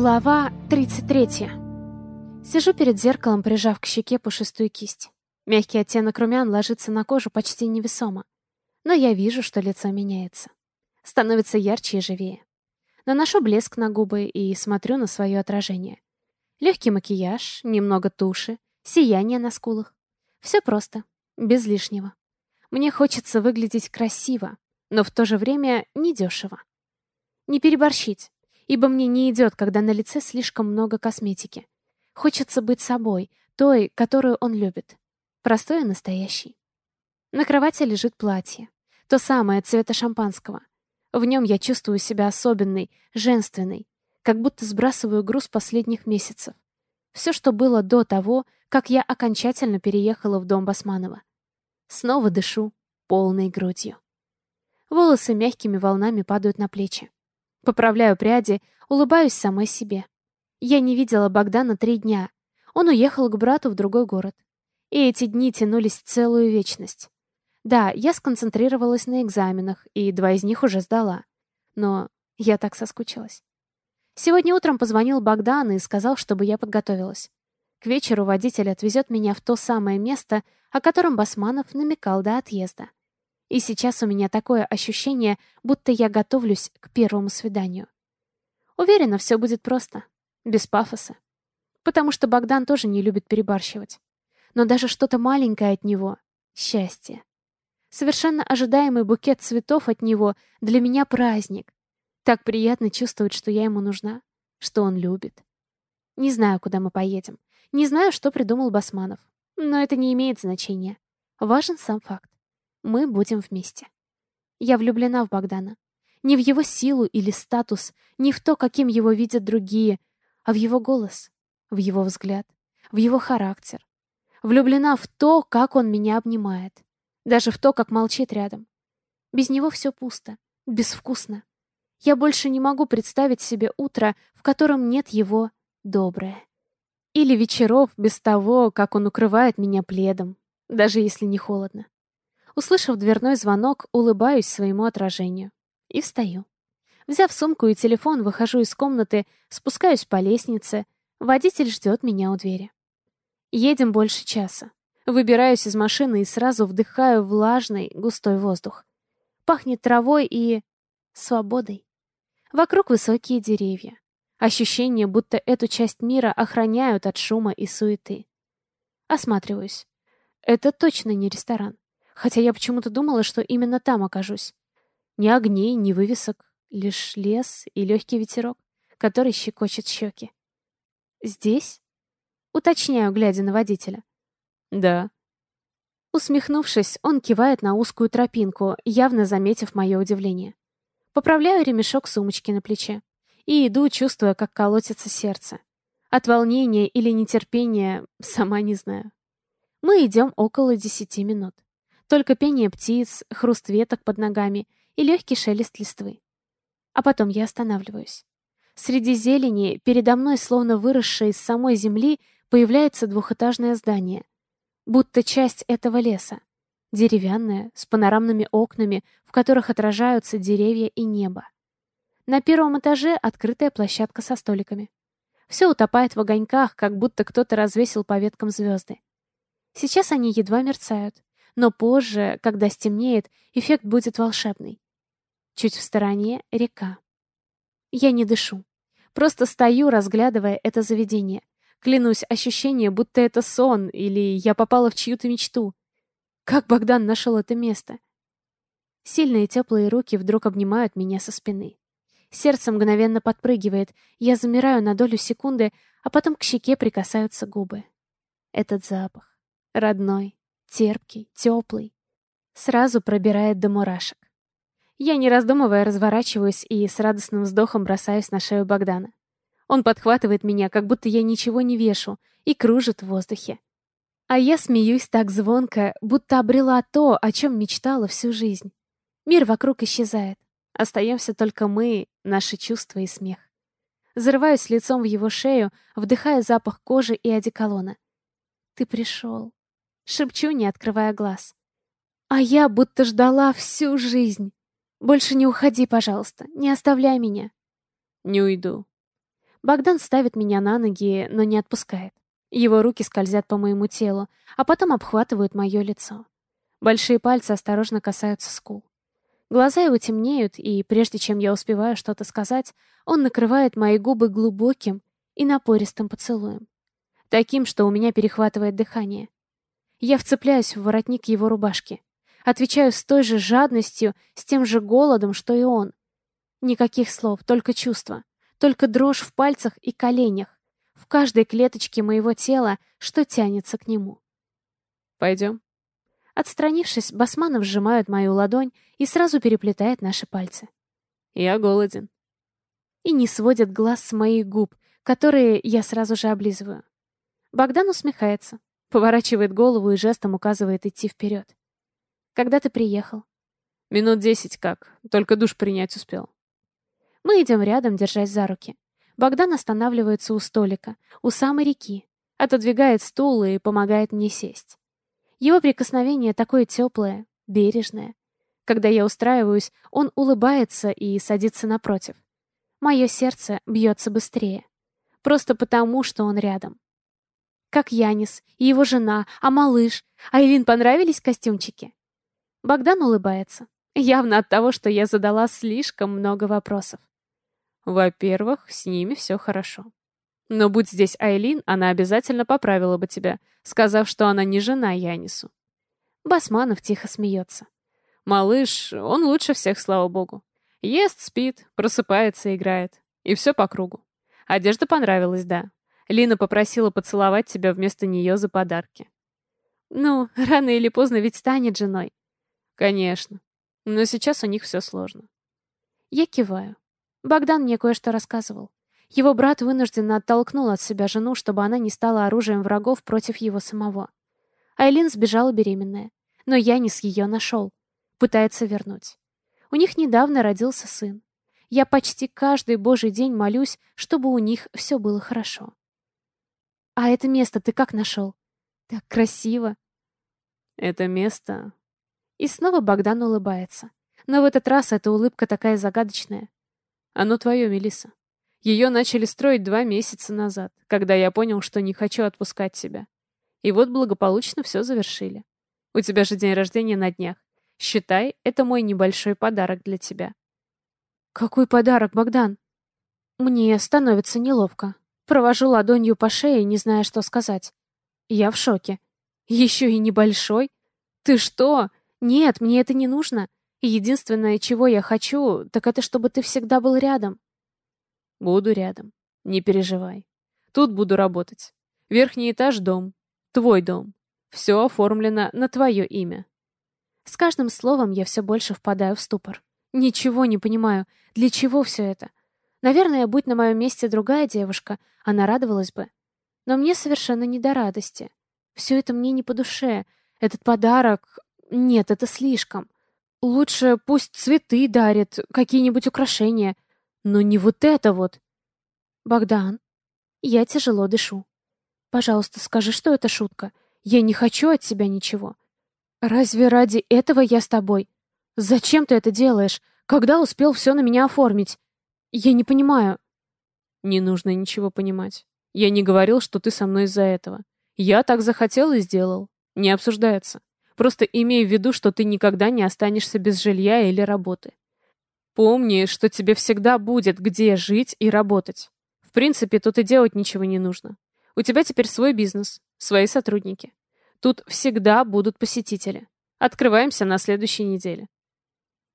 Глава 33. Сижу перед зеркалом, прижав к щеке пушистую кисть. Мягкий оттенок румян ложится на кожу почти невесомо. Но я вижу, что лицо меняется. Становится ярче и живее. Наношу блеск на губы и смотрю на свое отражение. Легкий макияж, немного туши, сияние на скулах. Все просто, без лишнего. Мне хочется выглядеть красиво, но в то же время недешево. Не переборщить, ибо мне не идет, когда на лице слишком много косметики. Хочется быть собой, той, которую он любит. Простой и настоящий. На кровати лежит платье. То самое цвета шампанского. В нем я чувствую себя особенной, женственной, как будто сбрасываю груз последних месяцев. Все, что было до того, как я окончательно переехала в дом Басманова. Снова дышу полной грудью. Волосы мягкими волнами падают на плечи. Поправляю пряди, улыбаюсь самой себе. Я не видела Богдана три дня. Он уехал к брату в другой город. И эти дни тянулись целую вечность. Да, я сконцентрировалась на экзаменах, и два из них уже сдала. Но я так соскучилась. Сегодня утром позвонил Богдан и сказал, чтобы я подготовилась. К вечеру водитель отвезет меня в то самое место, о котором Басманов намекал до отъезда. И сейчас у меня такое ощущение, будто я готовлюсь к первому свиданию. Уверена, все будет просто, без пафоса. Потому что Богдан тоже не любит перебарщивать. Но даже что-то маленькое от него — счастье. Совершенно ожидаемый букет цветов от него для меня праздник. Так приятно чувствовать, что я ему нужна, что он любит. Не знаю, куда мы поедем. Не знаю, что придумал Басманов. Но это не имеет значения. Важен сам факт. Мы будем вместе. Я влюблена в Богдана. Не в его силу или статус, не в то, каким его видят другие, а в его голос, в его взгляд, в его характер. Влюблена в то, как он меня обнимает. Даже в то, как молчит рядом. Без него все пусто, безвкусно. Я больше не могу представить себе утро, в котором нет его доброе. Или вечеров без того, как он укрывает меня пледом, даже если не холодно. Услышав дверной звонок, улыбаюсь своему отражению. И встаю. Взяв сумку и телефон, выхожу из комнаты, спускаюсь по лестнице. Водитель ждет меня у двери. Едем больше часа. Выбираюсь из машины и сразу вдыхаю влажный, густой воздух. Пахнет травой и... свободой. Вокруг высокие деревья. Ощущение, будто эту часть мира охраняют от шума и суеты. Осматриваюсь. Это точно не ресторан хотя я почему-то думала, что именно там окажусь. Ни огней, ни вывесок, лишь лес и легкий ветерок, который щекочет щеки. «Здесь?» Уточняю, глядя на водителя. «Да». Усмехнувшись, он кивает на узкую тропинку, явно заметив мое удивление. Поправляю ремешок сумочки на плече и иду, чувствуя, как колотится сердце. От волнения или нетерпения, сама не знаю. Мы идем около десяти минут. Только пение птиц, хруст веток под ногами и легкий шелест листвы. А потом я останавливаюсь. Среди зелени, передо мной, словно выросшее из самой земли, появляется двухэтажное здание. Будто часть этого леса. Деревянное, с панорамными окнами, в которых отражаются деревья и небо. На первом этаже открытая площадка со столиками. Все утопает в огоньках, как будто кто-то развесил по веткам звезды. Сейчас они едва мерцают, но позже, когда стемнеет, эффект будет волшебный. Чуть в стороне — река. Я не дышу. Просто стою, разглядывая это заведение. Клянусь, ощущение, будто это сон, или я попала в чью-то мечту. Как Богдан нашел это место? Сильные теплые руки вдруг обнимают меня со спины. Сердце мгновенно подпрыгивает, я замираю на долю секунды, а потом к щеке прикасаются губы. Этот запах. Родной, терпкий, теплый. Сразу пробирает до мурашек. Я, не раздумывая, разворачиваюсь и с радостным вздохом бросаюсь на шею Богдана. Он подхватывает меня, как будто я ничего не вешу, и кружит в воздухе. А я смеюсь так звонко, будто обрела то, о чем мечтала всю жизнь. Мир вокруг исчезает. Остаемся только мы, наши чувства и смех. Зарываюсь лицом в его шею, вдыхая запах кожи и одеколона. Ты пришел. Шепчу, не открывая глаз. А я будто ждала всю жизнь. Больше не уходи, пожалуйста. Не оставляй меня. Не уйду. Богдан ставит меня на ноги, но не отпускает. Его руки скользят по моему телу, а потом обхватывают мое лицо. Большие пальцы осторожно касаются скул. Глаза его темнеют, и прежде чем я успеваю что-то сказать, он накрывает мои губы глубоким и напористым поцелуем. Таким, что у меня перехватывает дыхание. Я вцепляюсь в воротник его рубашки. Отвечаю с той же жадностью, с тем же голодом, что и он. Никаких слов, только чувства. Только дрожь в пальцах и коленях. В каждой клеточке моего тела, что тянется к нему. «Пойдем?» Отстранившись, Басманов сжимает мою ладонь и сразу переплетает наши пальцы. «Я голоден». И не сводит глаз с моих губ, которые я сразу же облизываю. Богдан усмехается, поворачивает голову и жестом указывает идти вперед. «Когда ты приехал?» «Минут десять как, только душ принять успел». Мы идем рядом, держась за руки. Богдан останавливается у столика, у самой реки, отодвигает стул и помогает мне сесть. Его прикосновение такое теплое, бережное. Когда я устраиваюсь, он улыбается и садится напротив. Мое сердце бьется быстрее. Просто потому, что он рядом. Как Янис и его жена, а малыш. Айлин понравились костюмчики? Богдан улыбается. Явно от того, что я задала слишком много вопросов. Во-первых, с ними все хорошо. Но будь здесь Айлин, она обязательно поправила бы тебя, сказав, что она не жена Янису. Басманов тихо смеется. Малыш, он лучше всех, слава богу. Ест, спит, просыпается, играет. И все по кругу. Одежда понравилась, да. Лина попросила поцеловать тебя вместо нее за подарки. Ну, рано или поздно ведь станет женой. Конечно. Но сейчас у них все сложно. Я киваю. Богдан мне кое-что рассказывал. Его брат вынужденно оттолкнул от себя жену, чтобы она не стала оружием врагов против его самого. Айлин сбежала беременная, но Янис ее нашел. Пытается вернуть. У них недавно родился сын. Я почти каждый божий день молюсь, чтобы у них все было хорошо. А это место ты как нашел? Так красиво. Это место... И снова Богдан улыбается. Но в этот раз эта улыбка такая загадочная. Оно твое, Мелиса. Ее начали строить два месяца назад, когда я понял, что не хочу отпускать тебя. И вот благополучно все завершили. У тебя же день рождения на днях. Считай, это мой небольшой подарок для тебя. Какой подарок, Богдан? Мне становится неловко. Провожу ладонью по шее, не зная, что сказать. Я в шоке. Еще и небольшой? Ты что? Нет, мне это не нужно. Единственное, чего я хочу, так это чтобы ты всегда был рядом. Буду рядом. Не переживай. Тут буду работать. Верхний этаж — дом. Твой дом. Все оформлено на твое имя. С каждым словом я все больше впадаю в ступор. Ничего не понимаю. Для чего все это? Наверное, будь на моем месте другая девушка, она радовалась бы. Но мне совершенно не до радости. Все это мне не по душе. Этот подарок... Нет, это слишком. Лучше пусть цветы дарит, какие-нибудь украшения. Но не вот это вот. Богдан, я тяжело дышу. Пожалуйста, скажи, что это шутка. Я не хочу от тебя ничего. Разве ради этого я с тобой? Зачем ты это делаешь? Когда успел все на меня оформить? Я не понимаю. Не нужно ничего понимать. Я не говорил, что ты со мной из-за этого. Я так захотел и сделал. Не обсуждается. Просто имей в виду, что ты никогда не останешься без жилья или работы. Помни, что тебе всегда будет где жить и работать. В принципе, тут и делать ничего не нужно. У тебя теперь свой бизнес, свои сотрудники. Тут всегда будут посетители. Открываемся на следующей неделе.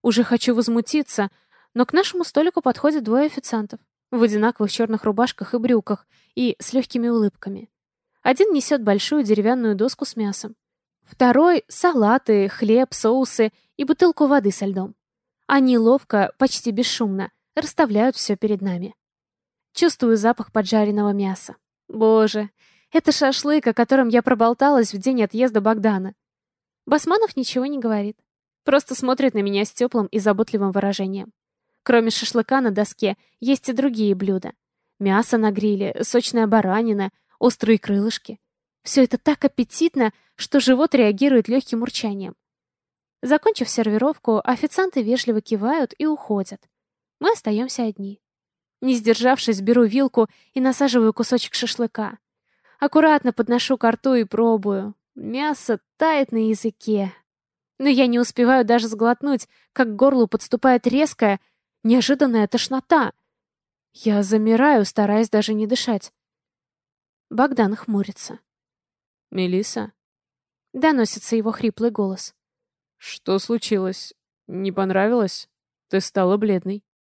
Уже хочу возмутиться, но к нашему столику подходят двое официантов в одинаковых черных рубашках и брюках и с легкими улыбками. Один несет большую деревянную доску с мясом. Второй — салаты, хлеб, соусы и бутылку воды со льдом. Они ловко, почти бесшумно, расставляют все перед нами. Чувствую запах поджаренного мяса. Боже, это шашлык, о котором я проболталась в день отъезда Богдана. Басманов ничего не говорит. Просто смотрит на меня с теплым и заботливым выражением. Кроме шашлыка на доске, есть и другие блюда. Мясо на гриле, сочная баранина, острые крылышки. Все это так аппетитно, что живот реагирует легким урчанием. Закончив сервировку, официанты вежливо кивают и уходят. Мы остаемся одни. Не сдержавшись, беру вилку и насаживаю кусочек шашлыка. Аккуратно подношу ко рту и пробую. Мясо тает на языке. Но я не успеваю даже сглотнуть, как к горлу подступает резкая, неожиданная тошнота. Я замираю, стараясь даже не дышать. Богдан хмурится. Мелиса, Доносится его хриплый голос. что случилось? Не понравилось? Ты стала бледной.